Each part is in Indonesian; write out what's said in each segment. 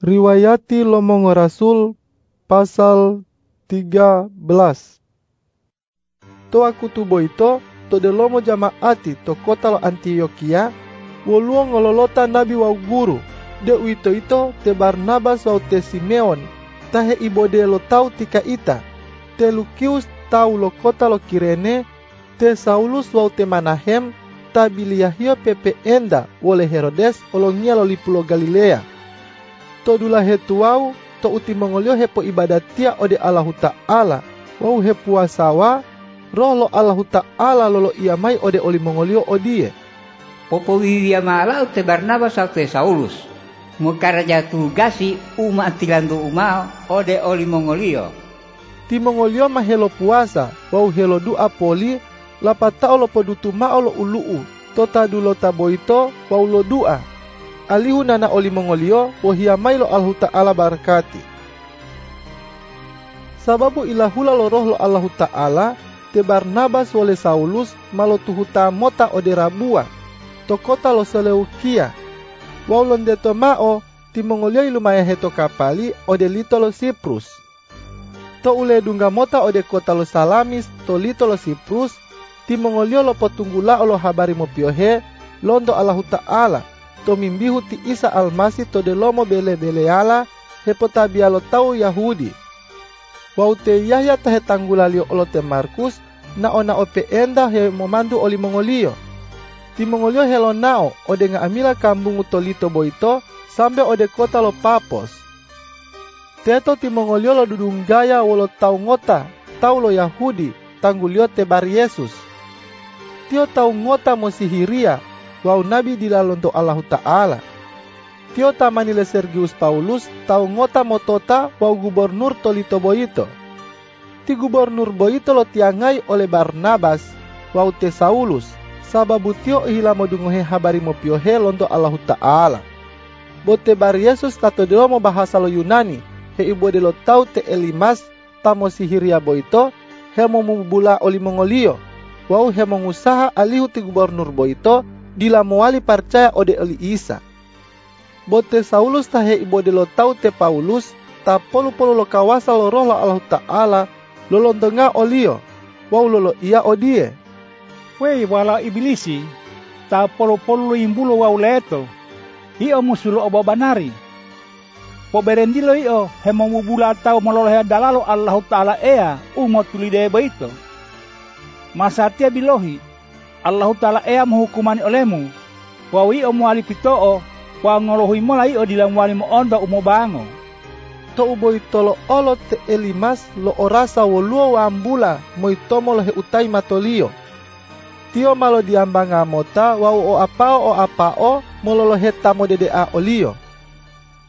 Riwayati Lomongo Rasul pasal 13 To aku tubo ito, to de lomo jamaati to kota lo Antioquia, woluo ngololota nabi wa guru, de uito ito te Barnabas wa te Simeon, tahe ibode lo tau tika ita, te Lukius tau lo kota lo Kirene, te Saulus wa te Manahem, ta biliahio pepe enda wole Herodes olongia lo lipulo Galilea to dula hetuau to uti mongolio hepo ibadatia ode Allahu Ta'ala wau he puasawa roh lo Allahu Ta'ala lolo ia mai ode oli mongolio odie Popo wiria mala te Barnabas au te Saulus. Mukaraja tugasi uma tilandu uma ode oli mongolio. ti mongolio mahelo puasa wau helo dua poli lapatao lo podutu mao lo uluu tota dulo taboito wau lo dua alihu nana oli mongolio wahia mai lo Allahu Ta'ala barakati. Sababu ilahula lo roh lo Allahu Ta'ala te Barnabas wole Saulus malo tuhuta mota ode rabua. To kota lo Seleukia wau londeto mao ti mongolio ilumaya heto kapali ode lito lo Siprus. To ule dunga mota ode kota lo Salamis to lito lo Siprus ti mongolio lo potunggula olo habari mo piohe londo Allahu Ta'ala to mimbihu ti Isa Almasi to de lomo bele bele ala hepotabia lo tau Yahudi. Wau te Yahya olo te Markus na ona ope enda he momandu oli mongolio. Ti mongolio helo nao ode nga amila kambungu to lito boito sampe ode kota lo Papos. Teto ti mongolio lo dudung gaya wolo tau ngota tau lo Yahudi tanggulio te bar Yesus. Tio tau ngota mo sihiria wau nabi dilalonto Allahu Ta'ala. Tio tamanile Sergius Paulus tau ngota motota wau gubernur tolito boito. Ti gubernur boito lo tiangai oleh Barnabas wau te Saulus sababu tio ihila modungohe habari mo piohe lonto Allahu Ta'ala. Bote bar Yesus tato deo mo bahasa lo Yunani he de lo tau te Elimas tamo sihiria boito he mo mubula oli mongolio wau he mengusaha alihu ti gubernur boito dila moali percaya ode oli Isa. Bote Saulus tahe ibo de lo tau te Paulus ta polu polu lo kawasa lo roh lo Allah Ta'ala lo lontonga olio wau lolo ia odie. Wei wala ibilisi, ta polo-polo imbulo wau leto. Io musulo obo banari. Po berendilo io hemo mubula tau mololo he dalalo Allah Ta'ala ea umo tulide baito. Masatia bilohi, Allah Ta'ala ea menghukumani olemu. Wa wi o muali pitoo, wa ngolohui mola io dilang wali mo ondo umo bango. To ubo itolo olo te Elimas lo orasa woluo wambula mo itomo lo he utai matolio. Tio malo diambanga mota wau o apao o apao mololo heta mo dede a olio.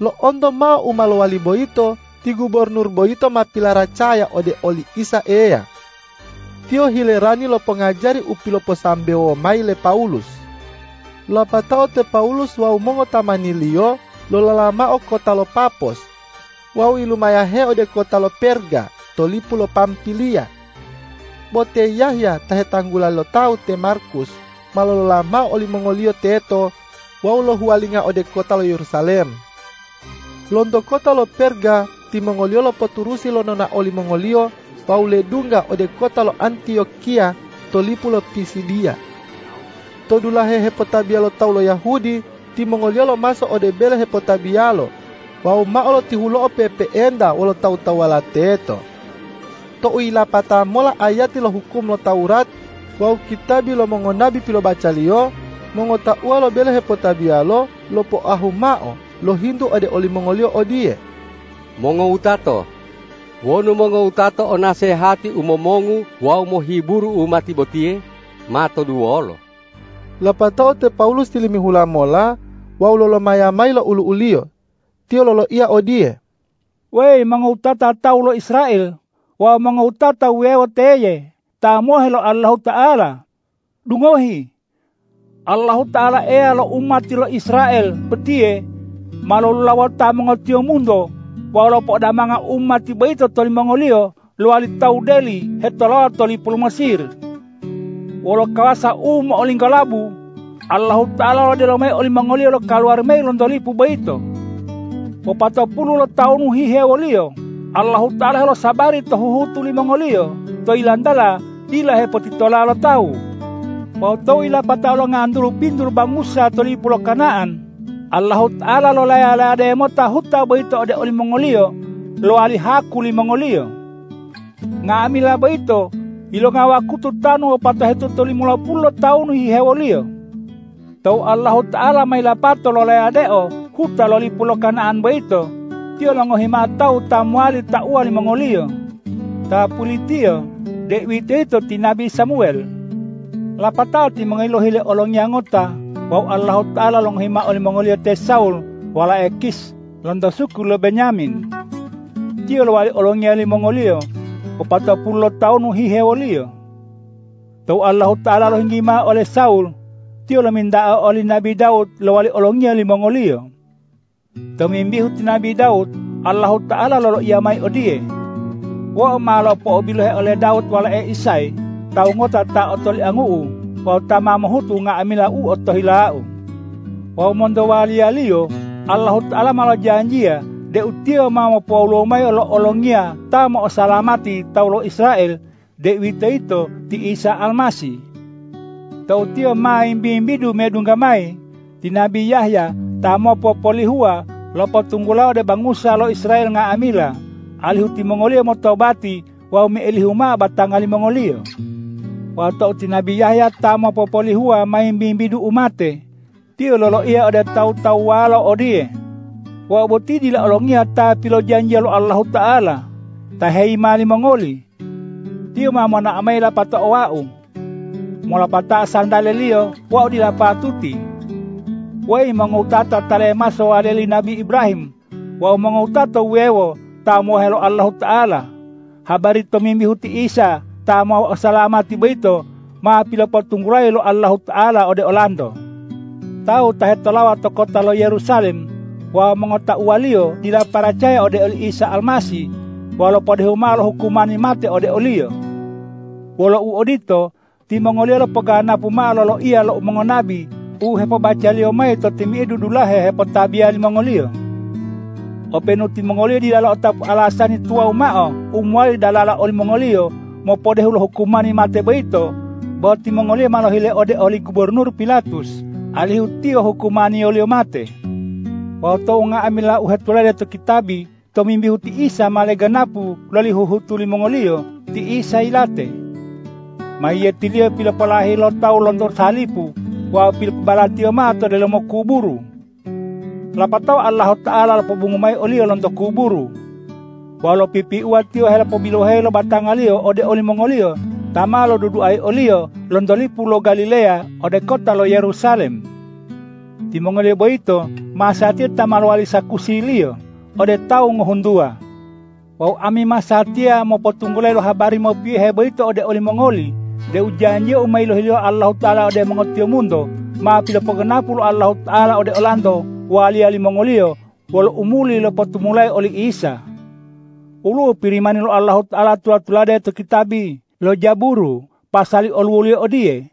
Lo ondo mau umalo wali boito, ti gubernur boito mapilara caya ode oli isa ea. Tio hilerani lo pengajari upilo posambeo mai le Paulus. Lo patao te Paulus wau mongo tamani lio lo lalama o kota lo Papos. Wau ilumaya he ode kota lo Perga, to lipu lo Pampilia. Bote Yahya tahe tanggula lo tau te Markus, malo lo lama oli mongolio teto, wau lo hualinga ode kota lo Yerusalem. Londo kota lo Perga, ti mongolio lo poturusi lo nona oli mongolio, wau le dunga ode kota lo Antioquia, to lipu lo Pisidia. To dulahe hepotabia lo tau lo Yahudi, ti mongolio lo maso ode bele hepotabia lo, wau maolo ti hulo o pepe enda walo tau tawala teto. To uila pata mola ayati lo hukum lo Taurat, wau kitabi lo mongo nabi pilo baca lio, mongo taua lo bele hepotabia lo, po ahu mao, lo hindu ode oli mongolio odie. Mongo utato. Wonu mongo utato o nasehati umomongu wau mo hiburu umati botie mato duolo. Lapatao te Paulus tilimi hula mola, wau lolo maya mai lo ulu ulio, tio lolo ia odie. Wei mangautata tau lo Israel, wa mangautata wewa teye, ta mohe lo Allah Ta'ala. Dungohi, Allah Ta'ala ea lo umati lo Israel, betie, malo lawa ta mangotio mundo, wala po da mga umati ba ito toli mangolio, luali tau deli, hetolo toli pulmasir. Wala kawasa uma oling kalabu, Allah Ta'ala lo delo may oling mangolio lo kaluar may londoli po ba ito. O pato pulu lo taunu hi hewolio. Allah Ta'ala lo sabari to huhutu li mongolio. To ilandala dila he lo tau. Wa to ila patalo nganduru pindur bangusa to li pulo kanaan. Allah Ta'ala lo laya laya de mota boito ode oli mongolio. Lo ali haku li mongolio. Nga amila boito ilo ngawa kutu tanu pato hetu to li mula pulo taunu hi hewolio. Tau Allah Ta'ala may lapato lo laya deo huta lo li pulo kanaan boito. Tio tau tamuali ta uali mongolio. Ta pulitio de wito ti Nabi Samuel. Lapatao ti mga ilohile olong yangota. Wau Allah Ta'ala long hima oli mongolio te Saul. Wala ekis londo suku lo Benyamin. Tio lo wali olong yali mongolio. O patau pulo tahun hihe olio. Tau Allah Ta'ala lo hingima oleh Saul. Tio lo minda oli Nabi Daud lo wali olong yali mongolio. Tumimbihu ti Nabi Daud, Allah Ta'ala lolo ia mai odie. Wa malo po obilohe oleh Daud wala e isai, tau ngota ta otoli angu wa tama mahutu nga amila u otohilau. Wa mondo wali alio, Allah Ta'ala malo janjia, de utio mamo paulo mai olo olongia tamo salamati taulo Israel de wito ito ti Isa Almasi. Tau tio mai bimbidu medungga mai ti Nabi Yahya tamo po polihua lopo tunggulao de bangusa lo Israel nga amila alihu ti mongolio mo tobati wa umi elihuma batang ali mongolio wa to ti nabi Yahya tamo po polihua main bimbidu umate tio lolo ia ode tau tau walo odie wa boti dila olongia ta pilo janji lo Allah Ta'ala. Ta hei mali mongoli tio ma mona amaila pato wau mola pata sandale lio wa dila patuti Wai mangutata tale maso aleli Nabi Ibrahim. Wa mangutata wewo tamo helo Allah Ta'ala. Habari to mimbi huti Isa tamo salamati beito ma pila patunggurai lo Allah Ta'ala ode Orlando. Tahu tahe tolawa to kota lo Yerusalem wa mangota uwalio dila paracaya ode Isa Almasi walau pada humalo hukumani mate ode olio. Walau u odito timongolio lo pagana pumalo lo iya lo mongonabi u hepo baca lio mai to timi edu dulahe hepo tabia li mongolio. O penuti mongolio di lalo otap alasani tua umao, umwali dalala oli mongolio, mo pode hulo hukumani mate beito, boti mongolio malo hile ode oli gubernur Pilatus, alihu tio hukumani olio mate. Waktu unga amila uhetulade to kitabi, to mimbi huti isa male ganapu, lali huhutu li mongolio, ti isa ilate. Maiye tilio pila palahi lo tau lontor salipu, wa pil balatio mato de mo kuburu. Lapatau Allah Ta'ala lapo bungumai olio lonto kuburu. Walau pipi uatio hela po bilo helo batang alio ode oli mongolio, tamalo dudu ai olio lontoli pulo Galilea ode kota lo Yerusalem. Di mongolio boito, masatia tamalo ali sakusilio, ode tau ngohundua. Wau ami masatia mo potunggulai lo habari mo pihe boito ode oli mongoli, de ujanji umay lohilio Allah Ta'ala ode mengotio mundo, ma pila paganapulo Allah Ta'ala ode Orlando, wali ali mongolio, walo umuli lo patumulay oli Isa. Ulu pirimani lo Allah Ta'ala tula tulade to kitabi, lo jaburu, pasali olwuli odie.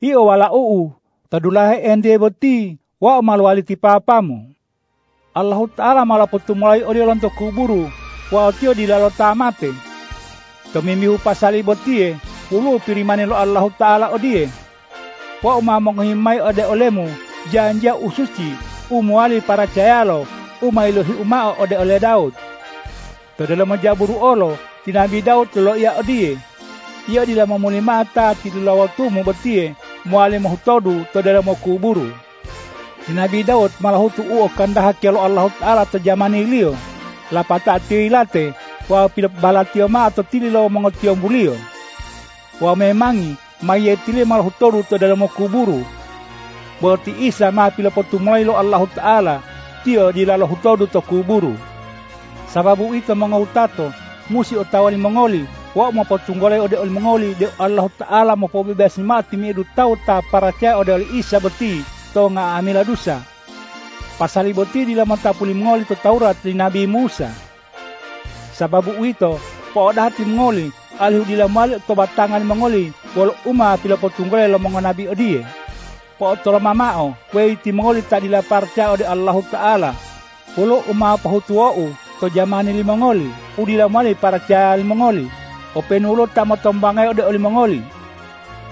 Iyo wala uu, tadulahe ende boti, wa malwali ti papamu. Allah Ta'ala malah patumulay oli lonto kuburu, wa otio di lalo tamate. Tomimihu pasali botie, Ulu pirimani lo Allah Ta'ala odie. Wa umamong himay ode olemu, janja usuci, umuali para cayalo, umailuhi umao ode ole Daud. Tadala majaburu olo, tinabi Daud lo ia odie. Ia dila mamuli mata tidula waktumu betie, muali mahutodu kuburu. Tinabi Daud malahutu uo kanda hakialo Allah Ta'ala terjamani liyo. Lapata tirilate, wa pilap balatio ma atau tililo mengotio bulio wa memangi mayetile mal hutoru to dalam kuburu berarti Isa ma pila potumai lo Allah Ta'ala tio di lalo hutoru to kuburu sababu itu mengautato musi otawani mongoli wa mo potunggole ode ol mongoli de Allah Ta'ala mo pobebas mati mi edu tau ta paraca ode ol Isa berti to nga amila dusa. Pasali boti di lamata puli mongoli to Taurat di Nabi Musa. Sababu itu po dati mongoli alihu dila malik to batangan mongoli wal uma pila potunggole lo mongo nabi odie. Po tolo mamao wei ti mongoli ta dila parca ode Allah Ta'ala. Wolo uma pahutuo to jamani limongoli, udila mali para cha limongoli. O penulo tamo tombangai ode limongoli.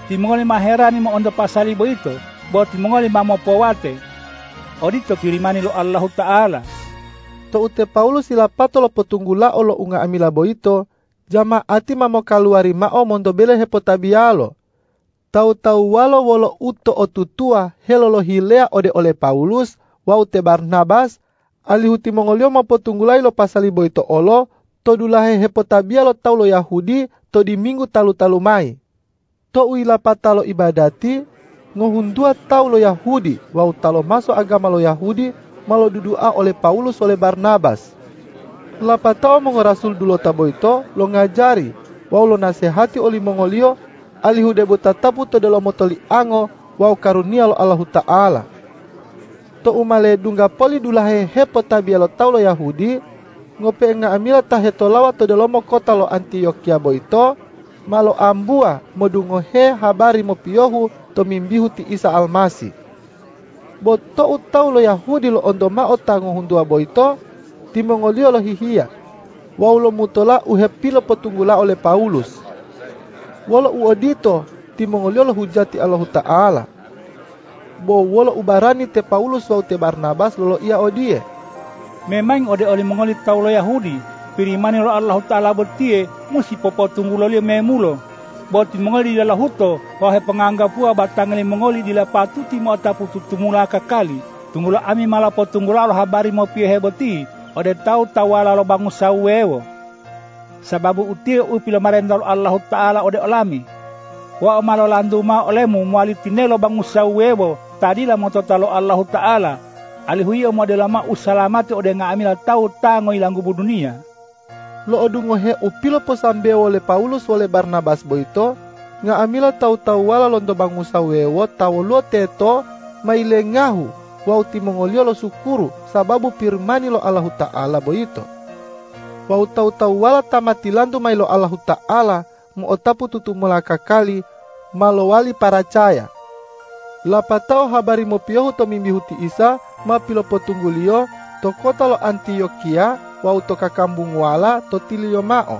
Timongoli maherani mo ondo pasali boito, bo timongoli mamo powate. Odito kirimani lo Allah Ta'ala. To ute Paulus sila patolo potunggula olo unga amila boito, jama ati mamo kaluari mao mondo bele hepotabialo. Tau-tau walo wolo uto o tutua helolo hilea ode ole Paulus, wa te Barnabas, alihuti mongolio mapotunggulai lo pasali boito olo, to dulahe hepotabia lo tau lo Yahudi, to di minggu talu-talu mai. To uila patalo ibadati, ngohundua tau lo Yahudi, wau talo masuk agama lo Yahudi, malo dudua oleh Paulus oleh Barnabas. Lapa tau rasul dulu taboito, lo ngajari, wau lo nasehati oli mongolio, alihu debu tatapu to dalam motoli ango, wau karunia lo Allahu Ta'ala to umale dunga poli dulahe hepo tabialo taulo Yahudi ngope nga amila tahe to lawa to dalomo kota lo Antioquia boito malo ambua modungo he habari mo piohu to mimbihu ti Isa Almasi. Bo to utau lo Yahudi lo ondo mao tango hundua boito timongolio lo hihia. Waulo mutola uhepilo petunggula oleh Paulus. Walo uodito timongolio lo hujati Allah Ta'ala bo wolo ubarani te Paulus wau te Barnabas lolo ia odie. Memang ode oli mengoli tau lo Yahudi, pirimani lo Allah Ta'ala bertie, musi popo tunggu lo memulo. Boti mengoli di huto, wahe penganggap pua batang li mengoli di la patu timo atapu tutumula kakali. Tunggulo ami malah potunggulo lo habari mo pie heboti, ode tau tawala lo bangu sawewo. Sababu utir upilo marendal Allah Ta'ala ode olami. Wa omalo landu ma olemu muali tinelo bangu sawewo tadila mototalo Allah Ta'ala. Alihuia usalamati ode nga amila tau tango ilangu dunia. Lo odungo he upilo posambe ole Paulus ole Barnabas boito, nga amila tau tau wala londo bangusa wewo tau lo teto maile ngahu wau timongolio lo sukuru sababu firmani lo Allah Ta'ala boito. Wau tau tau wala tamatilandu mailo Allah Ta'ala mo otapu tutu mulaka kali malowali para caya lapatao habari mo piohu to mimihuti isa ma pilo potunggulio to kota lo Antioquia wau to kakambung wala to tilio mao.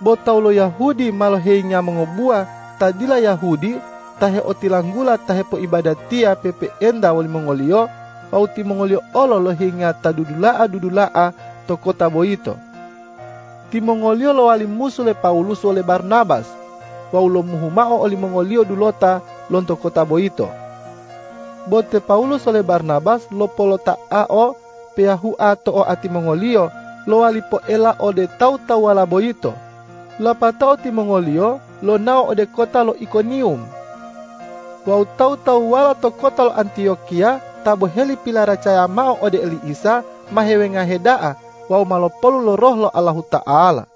Botau lo Yahudi malo heinya mengobua tadila Yahudi tahe otilanggula tahe po ibadatia pepe enda wali mongolio wau ti mongolio olo lo hingga tadudulaa dudulaa to kota boito. Ti mongolio lo wali musule Paulus oleh Barnabas oli mongolio dulota lonto kota boito. Bote Paulus oleh Barnabas lo polo ta ao peahu ato o ati mongolio lo alipo ela ode tau tau wala boito. Lapa tau ti mongolio lo nao ode kota lo Iconium. Wau tau tau wala to kota lo Antioquia tabo heli pilara caya mao ode eli isa mahewe ngahedaa wau malo polu lo roh lo Allahu Ta'ala.